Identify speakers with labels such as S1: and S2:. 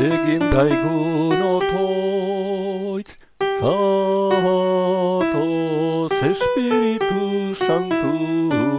S1: egin daigun otoitz, zatoz espiritu santu.